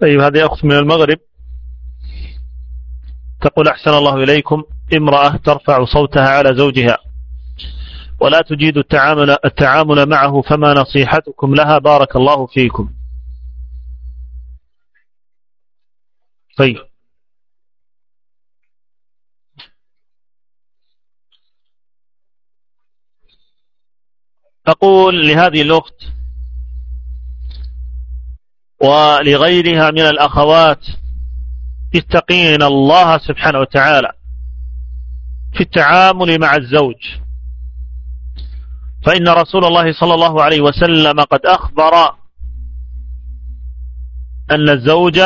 طيب هذه أخت من المغرب. تقول أحسن الله إليكم امرأة ترفع صوتها على زوجها ولا تجيد التعامل, التعامل معه فما نصيحتكم لها؟ بارك الله فيكم. طيب. أقول لهذه الأخت ولغيرها من الأخوات. اتقين الله سبحانه وتعالى في التعامل مع الزوج. فإن رسول الله صلى الله عليه وسلم قد أخبر أن الزوج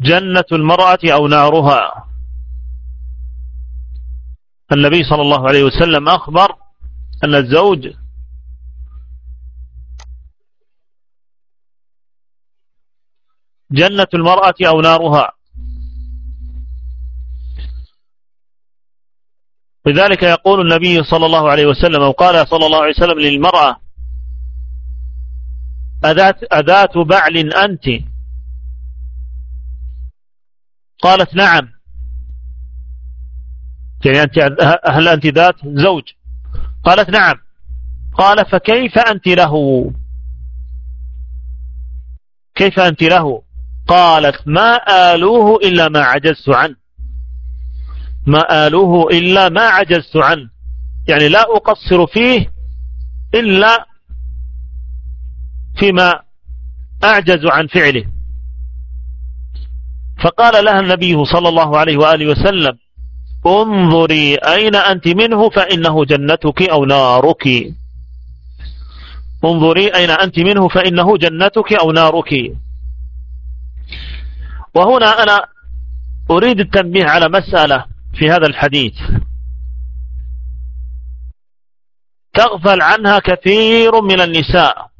جنة المرأة أو نارها. النبي صلى الله عليه وسلم أخبر أن الزوج جنة المرأة أو نارها. لذلك يقول النبي صلى الله عليه وسلم أو قال صلى الله عليه وسلم للمرأة أذات, أذات بعل أنت؟ قالت نعم. يعني أنت هل أنت ذات زوج؟ قالت نعم. قال فكيف أنت له؟ كيف أنت له؟ قالت ما آلوه إلا ما عجزت عنه. ما آلوه إلا ما عجزت عنه. يعني لا أقصر فيه إلا فيما أعجز عن فعله. فقال لها النبي صلى الله عليه وآله وسلم انظري أين أنت منه فإنه جنتك أو نارك. انظري أين أنت منه فإنه جنتك أو نارك. وهنا أنا أريد التنبيه على مسألة في هذا الحديث. تغفل عنها كثير من النساء.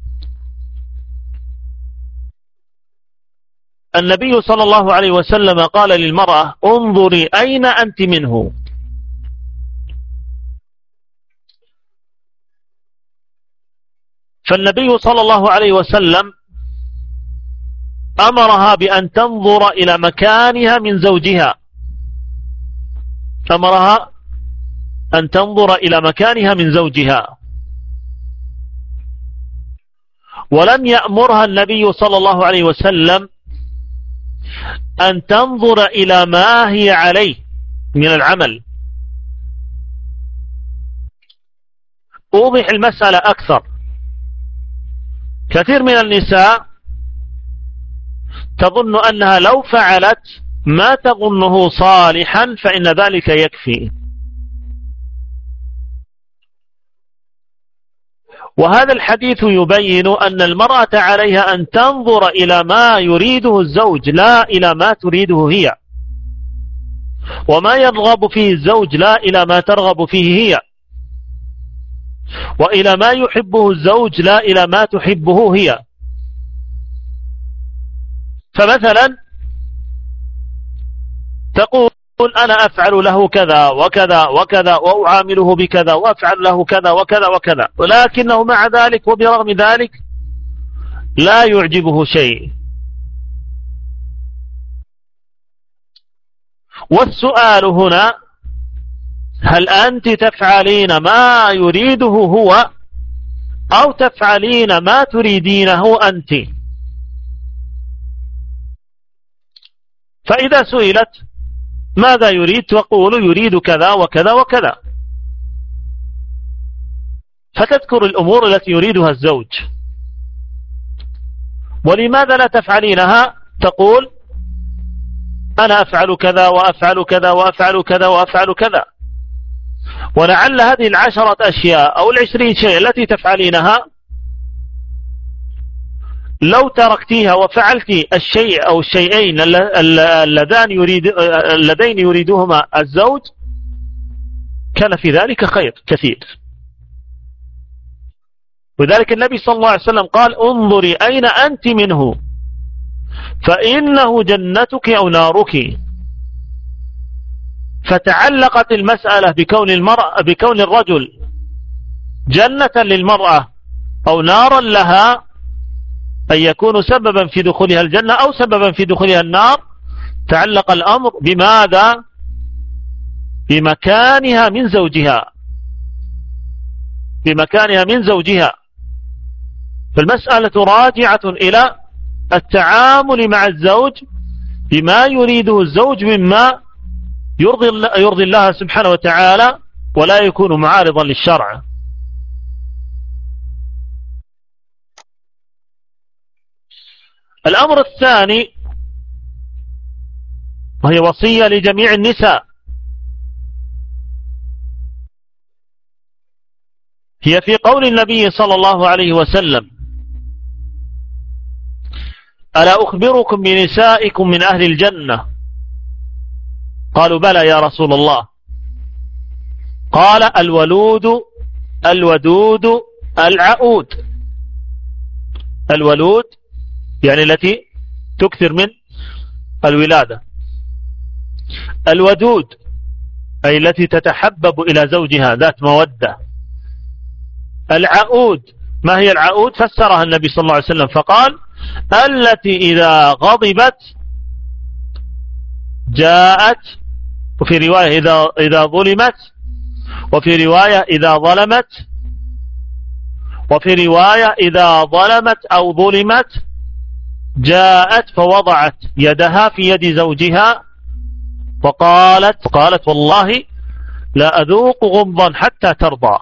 النبي صلى الله عليه وسلم قال للمرأة انظري أين أنت منه. فالنبي صلى الله عليه وسلم أمرها بأن تنظر إلى مكانها من زوجها. أمرها أن تنظر إلى مكانها من زوجها. ولم يأمرها النبي صلى الله عليه وسلم أن تنظر إلى ما هي عليه من العمل. أوضح المسألة أكثر. كثير من النساء تظن أنها لو فعلت ما تظنه صالحا فإن ذلك يكفي. وهذا الحديث يبين أن المرأة عليها أن تنظر إلى ما يريده الزوج لا إلى ما تريده هي. وما يرغب فيه الزوج لا إلى ما ترغب فيه هي. وإلى ما يحبه الزوج لا إلى ما تحبه هي. فمثلا تقول أنا أفعل له كذا وكذا وكذا وأعامله بكذا وأفعل له كذا وكذا وكذا ولكنه مع ذلك وبرغم ذلك لا يعجبه شيء. والسؤال هنا هل أنت تفعلين ما يريده هو أو تفعلين ما تريدينه أنت؟ فإذا سئلت ماذا يريد؟ تقول يريد كذا وكذا وكذا. فتذكر الأمور التي يريدها الزوج. ولماذا لا تفعلينها؟ تقول أنا أفعل كذا وأفعل كذا وأفعل كذا وأفعل كذا. ولعل هذه العشرة أشياء أو العشرين شيء التي تفعلينها لو تركتيها وفعلت الشيء أو الشيئين اللذان يريد اللذين يريدهما الزوج كان في ذلك خير كثير. وذلك النبي صلى الله عليه وسلم قال انظري أين أنت منه فإنه جنتك أو نارك. فتعلقت المسألة بكون المرأة بكون الرجل جنة للمرأة أو نارا لها أن يكونوا سببا في دخولها الجنة أو سببا في دخولها النار تعلق الأمر بماذا؟ بمكانها من زوجها. بمكانها من زوجها. فالمسألة راجعة إلى التعامل مع الزوج بما يريده الزوج مما يرضي الله سبحانه وتعالى ولا يكون معارضا للشرع. الأمر الثاني وهي وصية لجميع النساء. هي في قول النبي صلى الله عليه وسلم ألا أخبركم بنسائكم من أهل الجنة؟ قالوا بلى يا رسول الله. قال الولود الودود العؤود. الولود يعني التي تكثر من الولادة. الودود أي التي تتحبب إلى زوجها ذات مودة. العؤود ما هي العؤود؟ فسرها النبي صلى الله عليه وسلم فقال التي إذا غضبت جاءت وفي رواية إذا, إذا ظلمت وفي رواية إذا ظلمت وفي رواية إذا ظلمت أو ظلمت جاءت فوضعت يدها في يد زوجها وقالت قالت والله لا أذوق غمضا حتى ترضى.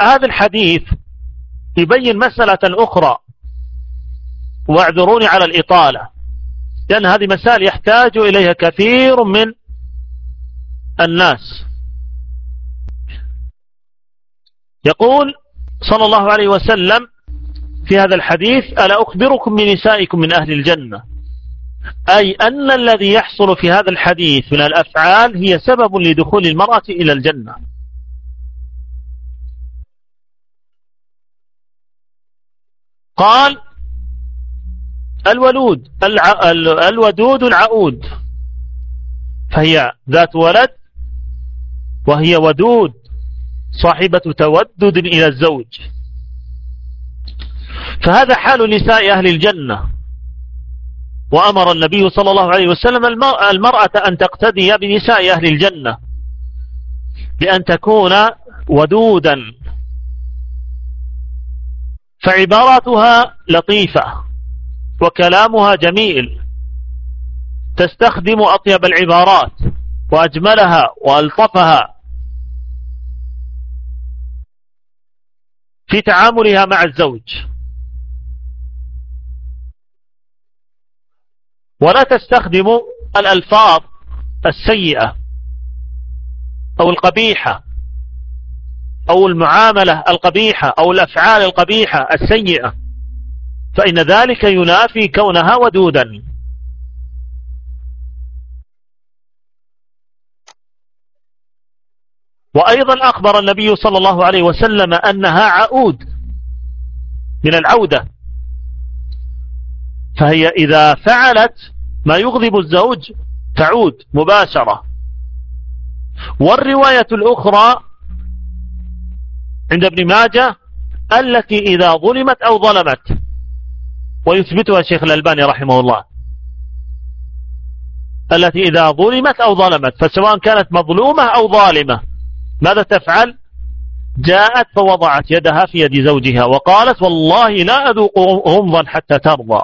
هذا الحديث يبين مسألة أخرى. واعذروني على الإطالة. لأن هذه مسائل يحتاج إليها كثير من الناس. يقول صلى الله عليه وسلم في هذا الحديث ألا أخبركم من نسائكم من أهل الجنة؟ أي أن الذي يحصل في هذا الحديث من الأفعال هي سبب لدخول المرأة إلى الجنة. قال الولود الع... الودود العؤود. فهي ذات ولد وهي ودود صاحبة تودد إلى الزوج. فهذا حال نساء أهل الجنة. وأمر النبي صلى الله عليه وسلم المرأة أن تقتدي بنساء أهل الجنة بأن تكون ودودا. فعباراتها لطيفة وكلامها جميل. تستخدم أطيب العبارات وأجملها وألطفها. في تعاملها مع الزوج. ولا تستخدم الألفاظ السيئة أو القبيحة أو المعاملة القبيحة أو الأفعال القبيحة السيئة. فإن ذلك ينافي كونها ودودا. وأيضا أخبر النبي صلى الله عليه وسلم أنها عؤود من العودة. فهي إذا فعلت ما يغضب الزوج تعود مباشرة. والرواية الأخرى عند ابن ماجه التي إذا ظلمت أو ظلمت ويثبتها الشيخ الألباني رحمه الله التي إذا ظلمت أو ظلمت فسواء كانت مظلومة أو ظالمة ماذا تفعل؟ جاءت فوضعت يدها في يد زوجها وقالت والله لا أذوق غمضا حتى ترضى.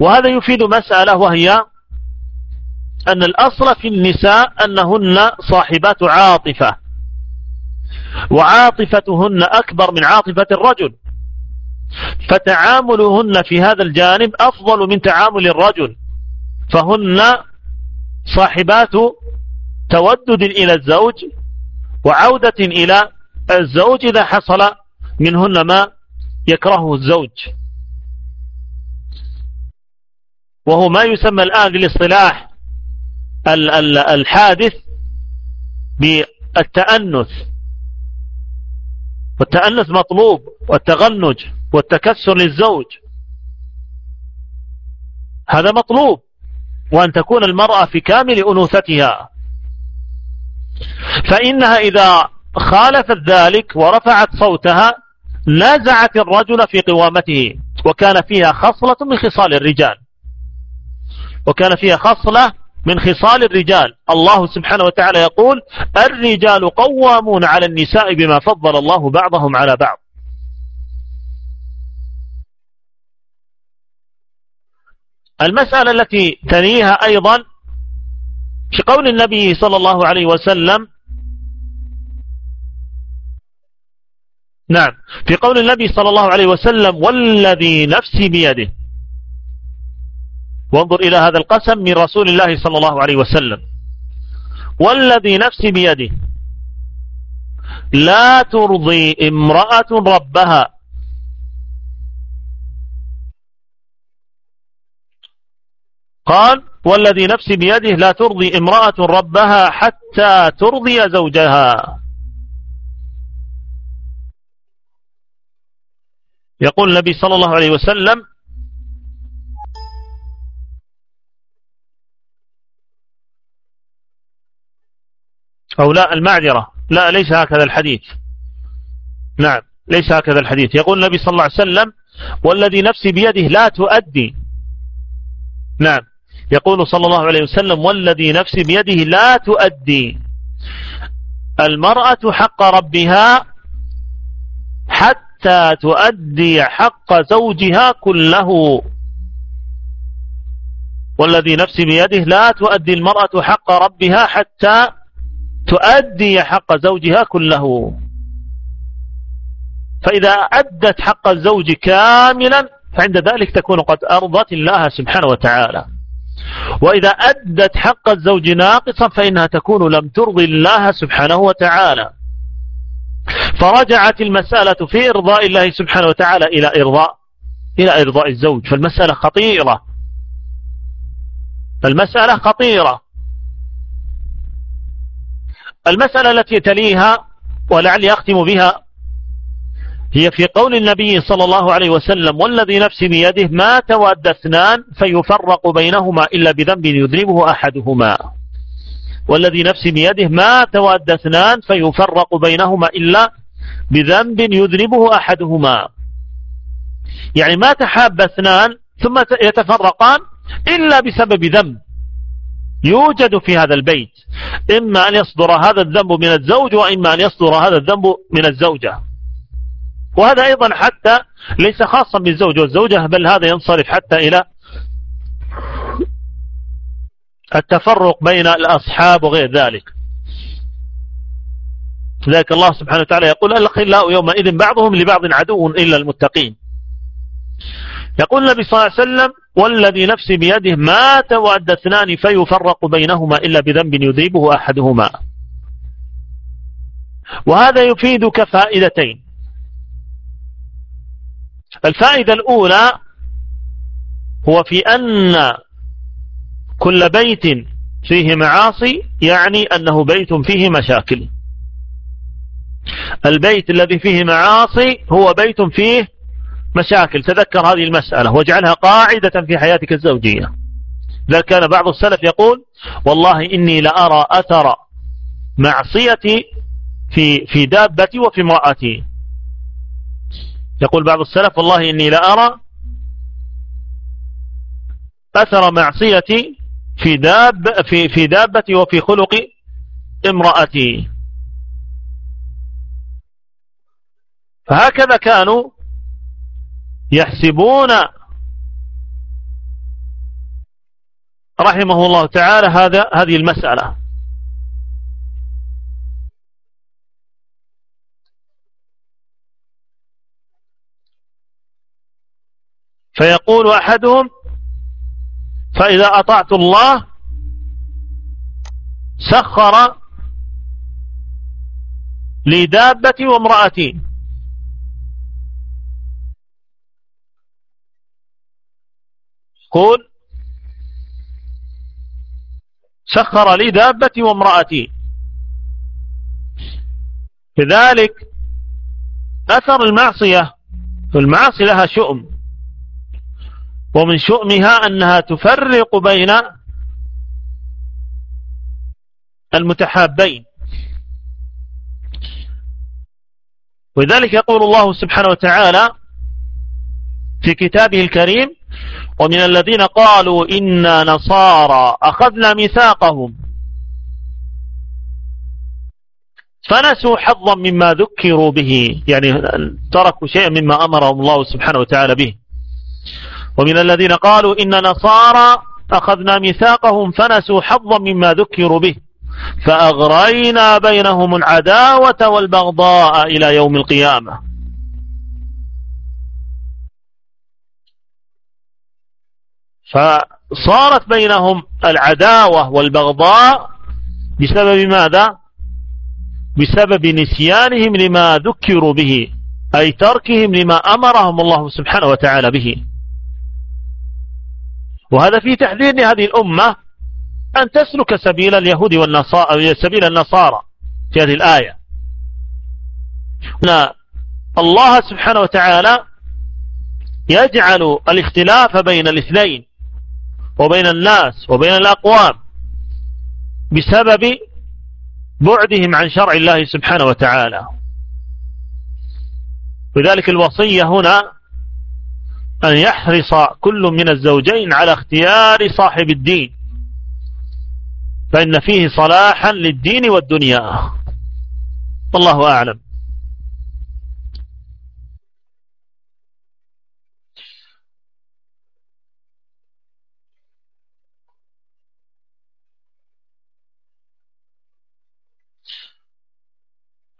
وهذا يفيد مسألة وهي أن الأصل في النساء أنهن صاحبات عاطفة وعاطفتهن أكبر من عاطفة الرجل. فتعاملهن في هذا الجانب أفضل من تعامل الرجل. فهن صاحبات تودد إلى الزوج وعودة إلى الزوج إذا حصل منهن ما يكرهه الزوج. وهو ما يسمى الآن بالاصطلاح الحادث بالتأنث. والتأنث مطلوب والتغنج والتكسر للزوج. هذا مطلوب وأن تكون المرأة في كامل أنوثتها. فإنها إذا خالفت ذلك ورفعت صوتها نزعت الرجل في قوامته وكان فيها خصلة من خصال الرجال. وكان فيها خصلة من خصال الرجال. الله سبحانه وتعالى يقول الرجال قوامون على النساء بما فضل الله بعضهم على بعض. المسألة التي تليها أيضا في قول النبي صلى الله عليه وسلم نعم في قول النبي صلى الله عليه وسلم والذي نفسي بيده. وانظر إلى هذا القسم من رسول الله صلى الله عليه وسلم. والذي نفسي بيده. لا ترضي امرأة ربها. قال والذي نفسي بيده لا ترضي امرأة ربها حتى ترضي زوجها. يقول النبي صلى الله عليه وسلم أو لا المعذرة. لا ليس هكذا الحديث. نعم ليس هكذا الحديث. يقول النبي صلى الله عليه وسلم والذي نفسي بيده لا تؤدي. نعم. يقول صلى الله عليه وسلم والذي نفسي بيده لا تؤدي. المرأة حق ربها حتى تؤدي حق زوجها كله. والذي نفسي بيده لا تؤدي. المرأة حق ربها حتى تؤدي حق زوجها كله. فإذا أدت حق الزوج كاملا فعند ذلك تكون قد أرضت الله سبحانه وتعالى. وإذا أدت حق الزوج ناقصا فإنها تكون لم ترضي الله سبحانه وتعالى. فرجعت المسألة في إرضاء الله سبحانه وتعالى إلى إرضاء إلى إرضاء الزوج. فالمسألة خطيرة. المسألة خطيرة. المسألة التي تليها ولعلي أختم بها هي في قول النبي صلى الله عليه وسلم والذي نفسي بيده ما تواد اثنان فيفرق بينهما إلا بذنب يذنبه أحدهما. والذي نفسي بيده ما تواد اثنان فيفرق بينهما إلا بذنب يذنبه أحدهما. يعني ما تحاب اثنان ثم يتفرقان إلا بسبب ذنب. يوجد في هذا البيت. إما أن يصدر هذا الذنب من الزوج وإما أن يصدر هذا الذنب من الزوجة. وهذا أيضا حتى ليس خاصا بالزوج والزوجة بل هذا ينصرف حتى إلى التفرق بين الأصحاب وغير ذلك. ذلك الله سبحانه وتعالى يقول الأخلاء يومئذ بعضهم لبعض عدو إلا المتقين. يقول النبي صلى الله عليه وسلم والذي نفسي بيده ما توعد اثنان فيفرق بينهما إلا بذنب يذيبه أحدهما. وهذا يفيدك فائدتين. الفائدة الأولى هو في أن كل بيت فيه معاصي يعني أنه بيت فيه مشاكل. البيت الذي فيه معاصي هو بيت فيه مشاكل تذكر هذه المسألة واجعلها قاعدة في حياتك الزوجية. ذلك كان بعض السلف يقول والله إني لأرى أثر معصيتي في في دابتي وفي امرأتي. يقول بعض السلف والله إني لأرى أثر معصيتي في داب في في دابتي وفي خلق امرأتي. فهكذا كانوا يحسبون. رحمه الله تعالى هذا هذه المسألة. فيقول أحدهم فإذا أطعت الله سخر لي دابتي وامرأتي. قول سخر لي دابتي وامرأتي. كذلك أثر المعصية المعاصي لها شؤم. ومن شؤمها أنها تفرق بين المتحابين. ولذلك يقول الله سبحانه وتعالى في كتابه الكريم ومن الذين قالوا إنا نصارى أخذنا ميثاقهم. فنسوا حظا مما ذكروا به يعني تركوا شيئا مما أمرهم الله سبحانه وتعالى به. ومن الذين قالوا إن نصارى أخذنا ميثاقهم فنسوا حظا مما ذكروا به. فأغرينا بينهم العداوة والبغضاء إلى يوم القيامة. فصارت بينهم العداوة والبغضاء بسبب ماذا؟ بسبب نسيانهم لما ذكروا به أي تركهم لما أمرهم الله سبحانه وتعالى به. وهذا في تحذير لهذه الأمة أن تسلك سبيل اليهود والنصارى سبيل النصارى في هذه الآية. الله سبحانه وتعالى يجعل الاختلاف بين الاثنين. وبين الناس وبين الأقوام بسبب بعدهم عن شرع الله سبحانه وتعالى. لذلك الوصية هنا أن يحرص كل من الزوجين على اختيار صاحب الدين فإن فيه صلاحا للدين والدنيا. والله أعلم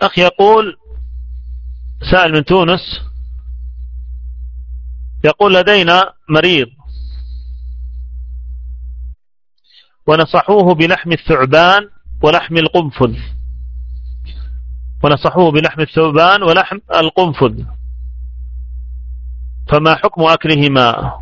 أخ يقول سائل من تونس يقول لدينا مريض. ونصحوه بلحم الثعبان ولحم القنفذ. ونصحوه بلحم الثعبان ولحم القنفذ. فما حكم أكلهما؟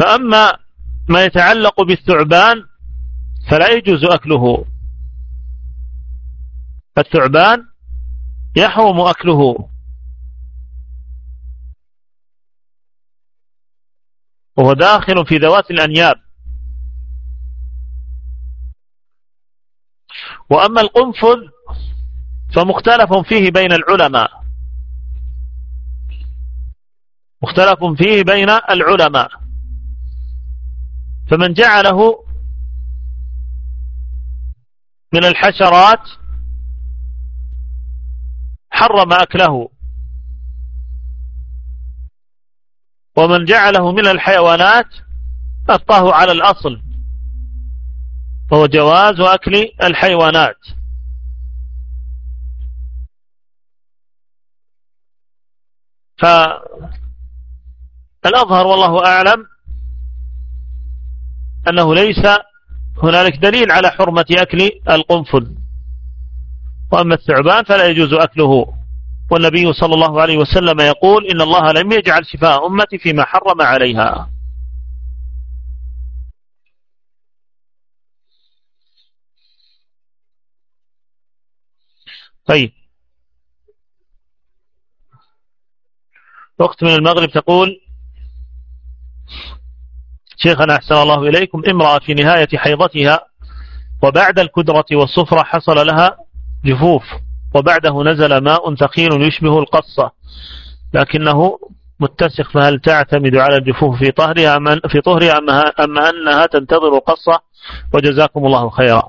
فأما ما يتعلق بالثعبان فلا يجوز أكله. الثعبان يحرم أكله. وهو داخل في ذوات الأنياب. وأما القنفذ فمختلف فيه بين العلماء. مختلف فيه بين العلماء. فمن جعله من الحشرات حرم أكله. ومن جعله من الحيوانات أبقاه على الأصل. وهو جواز أكل الحيوانات. فالأظهر والله أعلم أنه ليس هنالك دليل على حرمة أكل القنفذ وأما الثعبان فلا يجوز أكله. والنبي صلى الله عليه وسلم يقول إن الله لم يجعل شفاء أمتي فيما حرم عليها. طيب. وقت من المغرب تقول شيخنا أحسن الله إليكم امرأة في نهاية حيضتها وبعد الكدرة والصفرة حصل لها جفوف وبعده نزل ماء ثقيل يشبه القصة. لكنه متسخ فهل تعتمد على الجفوف في طهرها في طهرها أم أنها تنتظر القصة؟ وجزاكم الله خيرا.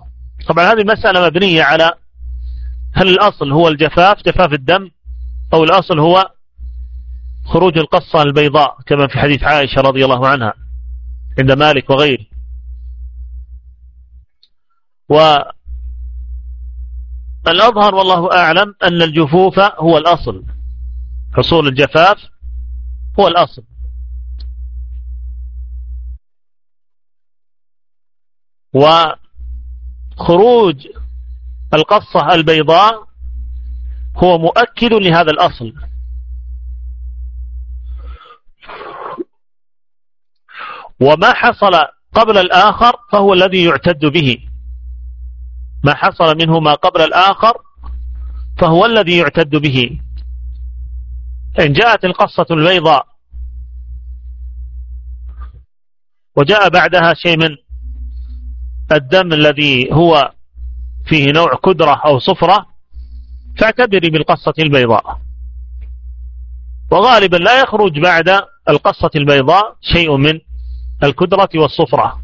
طبعا هذه المسألة مبنية على هل الأصل هو الجفاف جفاف الدم أو الأصل هو خروج القصة البيضاء كما في حديث عائشة رضي الله عنها. عند مالك وغيره. والأظهر والله أعلم أن الجفوف هو الأصل. حصول الجفاف هو الأصل. وخروج القصة البيضاء هو مؤكد لهذا الأصل. وما حصل قبل الآخر فهو الذي يعتد به. ما حصل منه ما قبل الآخر فهو الذي يعتد به. إن جاءت القصة البيضاء وجاء بعدها شيء من الدم الذي هو فيه نوع كدرة أو صفرة فاعتبري بالقصة البيضاء. وغالبا لا يخرج بعد القصة البيضاء شيء من الكدرة والصفرة.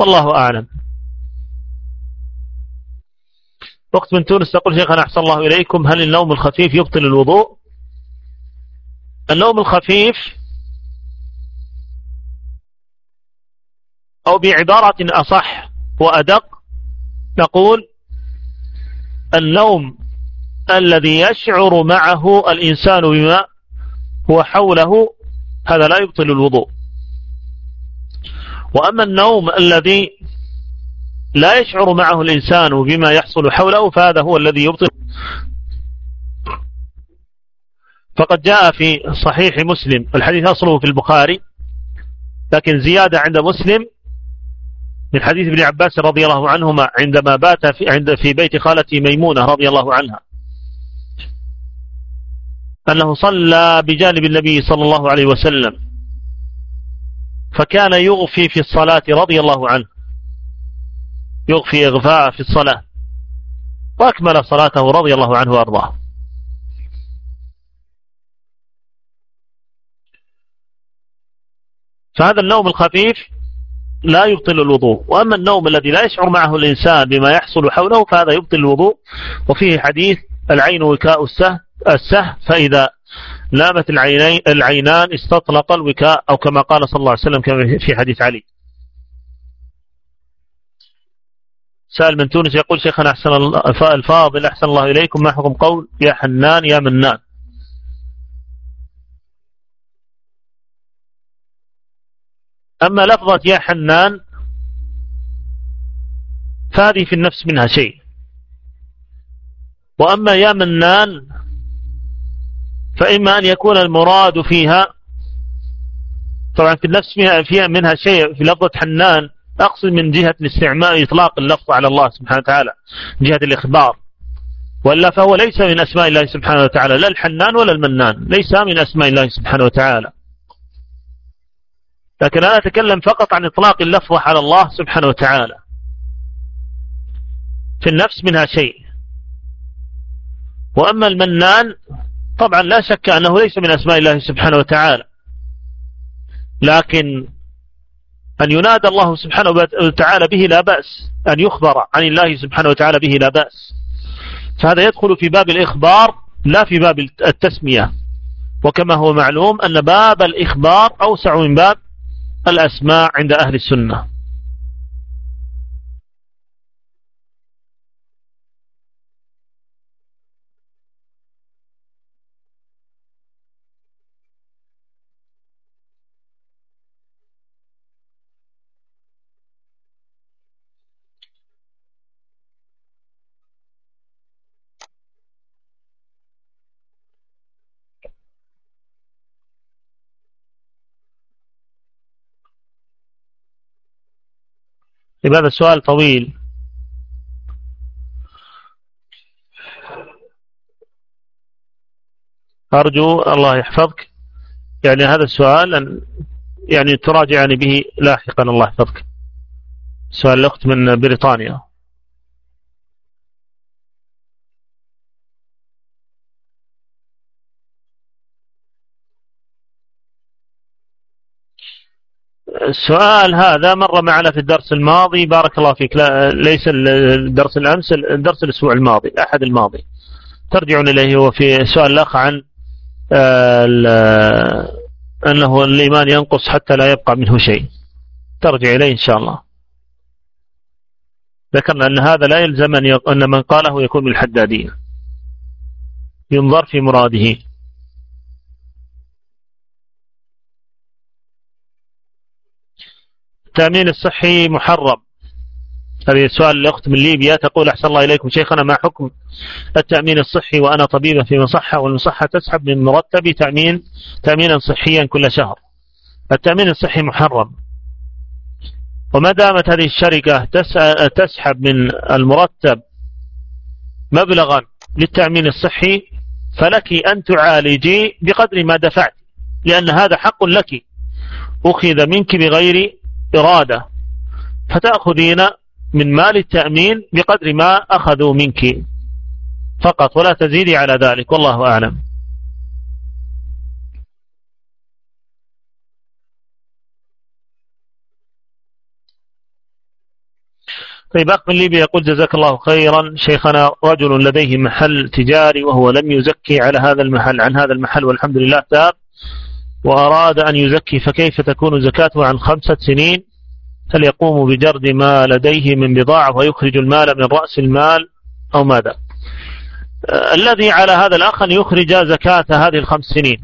والله أعلم. وقت من تونس تقول شيخنا أحسن الله إليكم. هل النوم الخفيف يبطل الوضوء؟ النوم الخفيف أو بعبارة أصح وأدق نقول النوم الذي يشعر معه الإنسان بما هو حوله هذا لا يبطل الوضوء. وأما النوم الذي لا يشعر معه الإنسان بما يحصل حوله فهذا هو الذي يبطل. فقد جاء في صحيح مسلم الحديث أصله في البخاري لكن زيادة عند مسلم من حديث ابن عباس رضي الله عنهما عندما بات في, عند في بيت خالته ميمونة رضي الله عنها. أنه صلى بجانب النبي صلى الله عليه وسلم فكان يغفي في الصلاة رضي الله عنه يغفي إغفاء في الصلاة وأكمل صلاته رضي الله عنه وأرضاه. فهذا النوم الخفيف لا يبطل الوضوء وأما النوم الذي لا يشعر معه الإنسان بما يحصل حوله فهذا يبطل الوضوء وفيه حديث العين وكاء السه السه فإذا نامت العينين العينان استطلق الوكاء أو كما قال صلى الله عليه وسلم كما في حديث علي. سائل من تونس يقول شيخنا أحسن الفاضل أحسن الله إليكم. ما حكم قول يا حنان يا منان؟ أما لفظة يا حنان فهذه في النفس منها شيء. وأما يا منان فإما أن يكون المراد فيها طبعا في النفس فيها منها شيء في لفظة حنان أقصد من جهة الاستعمال إطلاق اللفظ على الله سبحانه وتعالى جهة الإخبار. وإلا فهو ليس من أسماء الله سبحانه وتعالى لا الحنان ولا المنان ليس من أسماء الله سبحانه وتعالى. لكن أنا أتكلم فقط عن إطلاق اللفظ على الله سبحانه وتعالى. في النفس منها شيء. وأما المنان طبعا لا شك أنه ليس من أسماء الله سبحانه وتعالى لكن أن ينادى الله سبحانه وتعالى به لا بأس أن يخبر عن الله سبحانه وتعالى به لا بأس. فهذا يدخل في باب الإخبار لا في باب التسمية. وكما هو معلوم أن باب الإخبار أوسع من باب الأسماء عند أهل السنة. هذا السؤال طويل. أرجو الله يحفظك. يعني هذا السؤال أن يعني تراجعني به لاحقا الله يحفظك. سؤال الأخت من بريطانيا. السؤال هذا مر معنا في الدرس الماضي. بارك الله فيك. لا ليس الدرس الأمس الدرس الأسبوع الماضي أحد الماضي. ترجعون إليه هو في سؤال الأخ عن آه، أنه الإيمان ينقص حتى لا يبقى منه شيء. ترجع إليه إن شاء الله. ذكرنا أن هذا لا يلزم أن من قاله يكون من الحدادية ينظر في مراده. التأمين الصحي محرم. هذه سؤال الأخت من ليبيا تقول أحسن الله إليكم شيخنا ما حكم التأمين الصحي وأنا طبيبة في مصحة؟ والمصحة تسحب من مرتبي تأمين تأمينا صحيا كل شهر. التأمين الصحي محرم. وما دامت هذه الشركة تسحب من المرتب مبلغا للتأمين الصحي فلك أن تعالجي بقدر ما دفعت لأن هذا حق لك. أخذ منك بغير إرادة. فتأخذين من مال التأمين بقدر ما أخذوا منك. فقط ولا تزيدي على ذلك. والله أعلم. طيب أخ من ليبيا يقول جزاك الله خيرا. شيخنا رجل لديه محل تجاري وهو لم يزكي على هذا المحل عن هذا المحل والحمد لله تاب. وأراد أن يزكي فكيف تكون زكاته عن خمسة سنين؟ هل يقوم بجرد ما لديه من بضاعة ويخرج المال من رأس المال أو ماذا. آه الذي على هذا الأخ أن يخرج زكاة هذه الخمس سنين.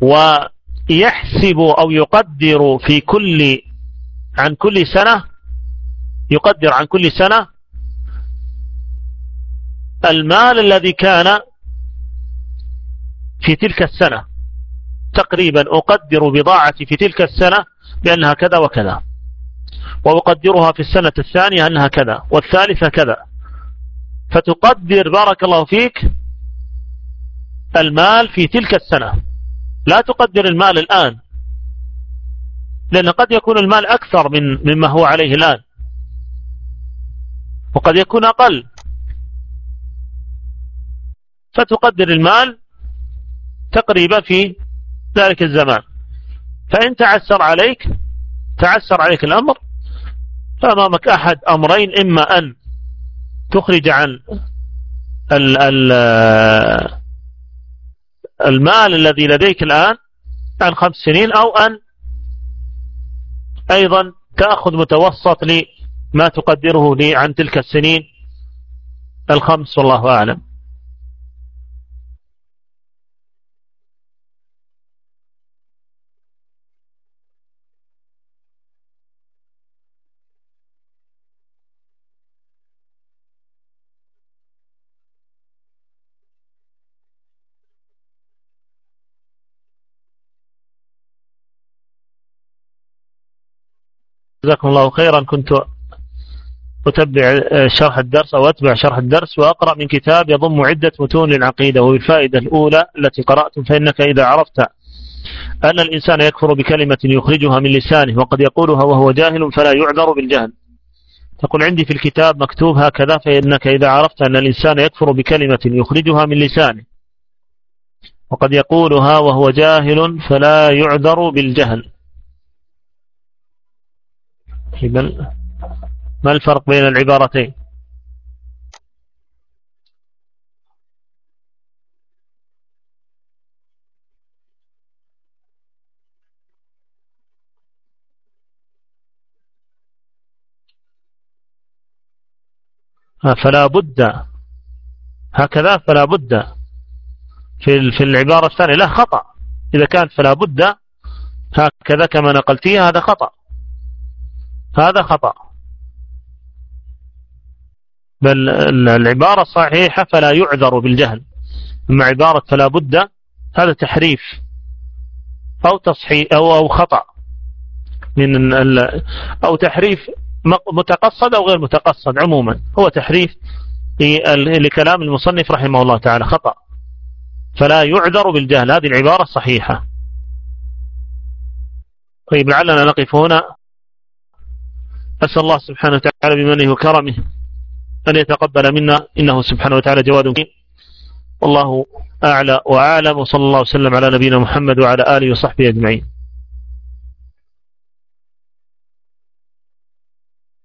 ويحسب أو يقدر في كل عن كل سنة يقدر عن كل سنة المال الذي كان في تلك السنة. تقريبا أقدر بضاعتي في تلك السنة بأنها كذا وكذا. وأقدرها في السنة الثانية أنها كذا والثالثة كذا. فتقدر بارك الله فيك المال في تلك السنة. لا تقدر المال الآن لأن قد يكون المال أكثر من مما هو عليه الآن. وقد يكون أقل. فتقدر المال تقريبا في ذلك الزمان. فإن تعسر عليك تعسر عليك الأمر. فأمامك أحد أمرين إما أن تخرج عن المال الذي لديك الآن عن خمس سنين أو أن أيضا تأخذ متوسط لما تقدره لي عن تلك السنين الخمس والله أعلم. جزاكم الله خيرا. كنت أتبع شرح الدرس أو أتبع شرح الدرس وأقرأ من كتاب يضم عدة متون للعقيدة وبالفائدة الأولى التي قرأتم فإنك إذا عرفت أن الإنسان يكفر بكلمة يخرجها من لسانه وقد يقولها وهو جاهل فلا يعذر بالجهل. تقول عندي في الكتاب مكتوب هكذا فإنك إذا عرفت أن الإنسان يكفر بكلمة يخرجها من لسانه وقد يقولها وهو جاهل فلا يعذر بالجهل. إذا ما الفرق بين العبارتين؟ فلا بد هكذا فلا بد في في العبارة الثانية. لا خطأ. إذا كانت فلا بد هكذا كما نقلتيها هذا خطأ. هذا خطأ. بل العبارة الصحيحة فلا يعذر بالجهل. أما عبارة فلا بد هذا تحريف أو تصحيح أو, أو خطأ. من أو تحريف متقصد أو غير متقصد عموما. هو تحريف لكلام المصنف رحمه الله تعالى. خطأ. فلا يعذر بالجهل. هذه العبارة الصحيحة طيب لعلنا نقف هنا. أسأل الله سبحانه وتعالى بمنه وكرمه أن يتقبل منا إنه سبحانه وتعالى جواد كريم والله أعلى وأعلم وصلى الله وسلم على نبينا محمد وعلى آله وصحبه أجمعين.